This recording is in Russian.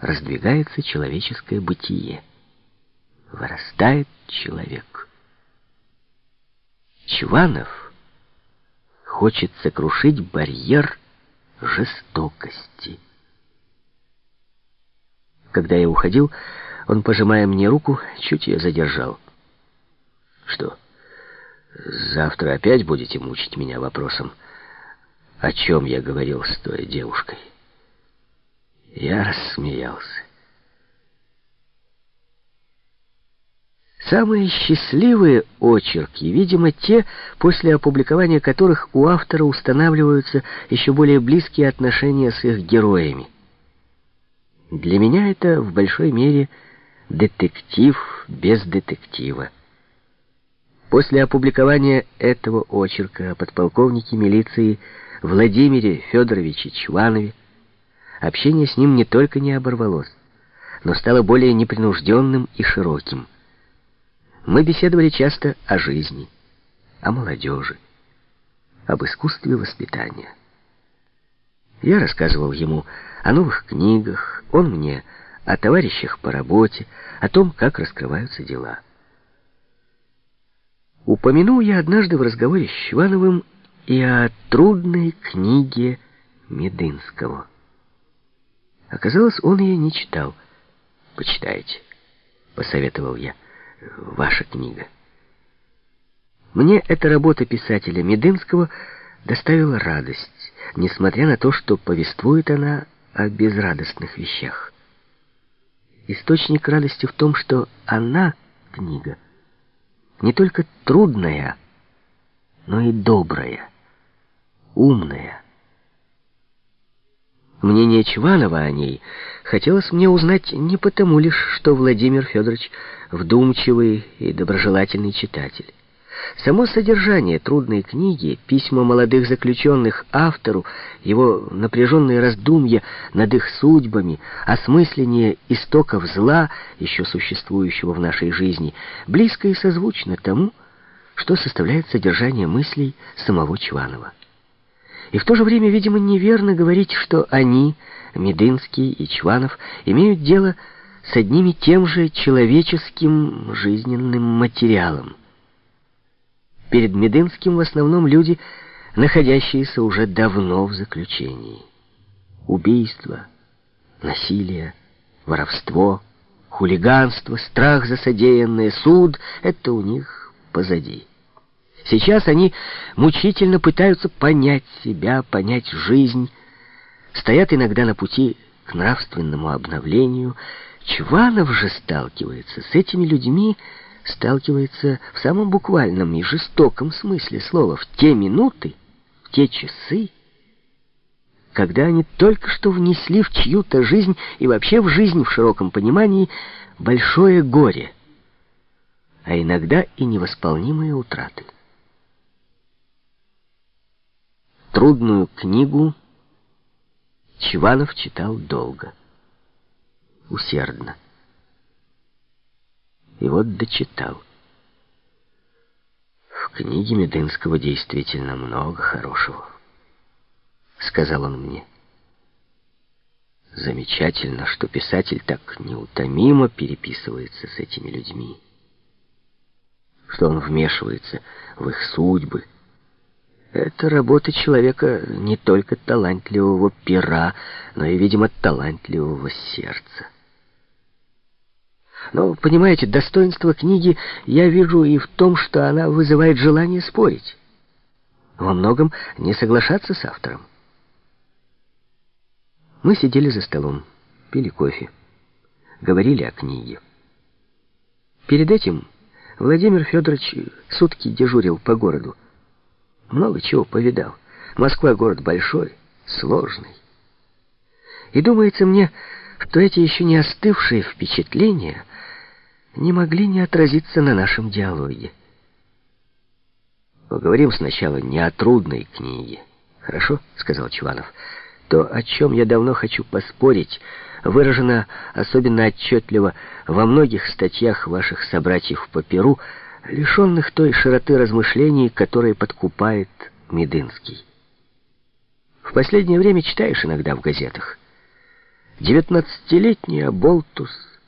раздвигается человеческое бытие. Вырастает человек. Чванов хочет сокрушить барьер жестокости. Когда я уходил, он, пожимая мне руку, чуть ее задержал. Что, завтра опять будете мучить меня вопросом, о чем я говорил с той девушкой? Я рассмеялся. Самые счастливые очерки, видимо, те, после опубликования которых у автора устанавливаются еще более близкие отношения с их героями. Для меня это в большой мере детектив без детектива. После опубликования этого очерка о подполковнике милиции Владимире Федоровиче Чванове общение с ним не только не оборвалось, но стало более непринужденным и широким. Мы беседовали часто о жизни, о молодежи, об искусстве воспитания. Я рассказывал ему о новых книгах, он мне о товарищах по работе, о том, как раскрываются дела. Упомянул я однажды в разговоре с Щвановым и о трудной книге Медынского. Оказалось, он ее не читал. «Почитайте», — посоветовал я, — «ваша книга». Мне эта работа писателя Медынского доставила радость, несмотря на то, что повествует она о безрадостных вещах. Источник радости в том, что она, книга, не только трудная, но и добрая, умная. Мнение Чванова о ней хотелось мне узнать не потому лишь, что Владимир Федорович вдумчивый и доброжелательный читатель. Само содержание трудной книги, письма молодых заключенных автору, его напряженные раздумья над их судьбами, осмысление истоков зла, еще существующего в нашей жизни, близко и созвучно тому, что составляет содержание мыслей самого Чванова. И в то же время, видимо, неверно говорить, что они, Медынский и Чванов, имеют дело с одним и тем же человеческим жизненным материалом. Перед Медынским в основном люди, находящиеся уже давно в заключении. Убийство, насилие, воровство, хулиганство, страх за содеянное, суд — это у них позади. Сейчас они мучительно пытаются понять себя, понять жизнь, стоят иногда на пути к нравственному обновлению. Чванов же сталкивается с этими людьми, сталкивается в самом буквальном и жестоком смысле слова в те минуты, в те часы, когда они только что внесли в чью-то жизнь и вообще в жизнь в широком понимании большое горе, а иногда и невосполнимые утраты. Трудную книгу Чванов читал долго, усердно. И вот дочитал. В книге Медынского действительно много хорошего, сказал он мне. Замечательно, что писатель так неутомимо переписывается с этими людьми, что он вмешивается в их судьбы, это работа человека не только талантливого пера, но и, видимо, талантливого сердца. Но, понимаете, достоинство книги я вижу и в том, что она вызывает желание спорить. Во многом не соглашаться с автором. Мы сидели за столом, пили кофе, говорили о книге. Перед этим Владимир Федорович сутки дежурил по городу. Много чего повидал. Москва город большой, сложный. И думается мне, что эти еще не остывшие впечатления не могли не отразиться на нашем диалоге. Поговорим сначала не о трудной книге. Хорошо, сказал Чуванов. То, о чем я давно хочу поспорить, выражено особенно отчетливо во многих статьях ваших собратьев по Перу, лишенных той широты размышлений, которые подкупает Медынский. В последнее время читаешь иногда в газетах. Девятнадцатилетний Аболтус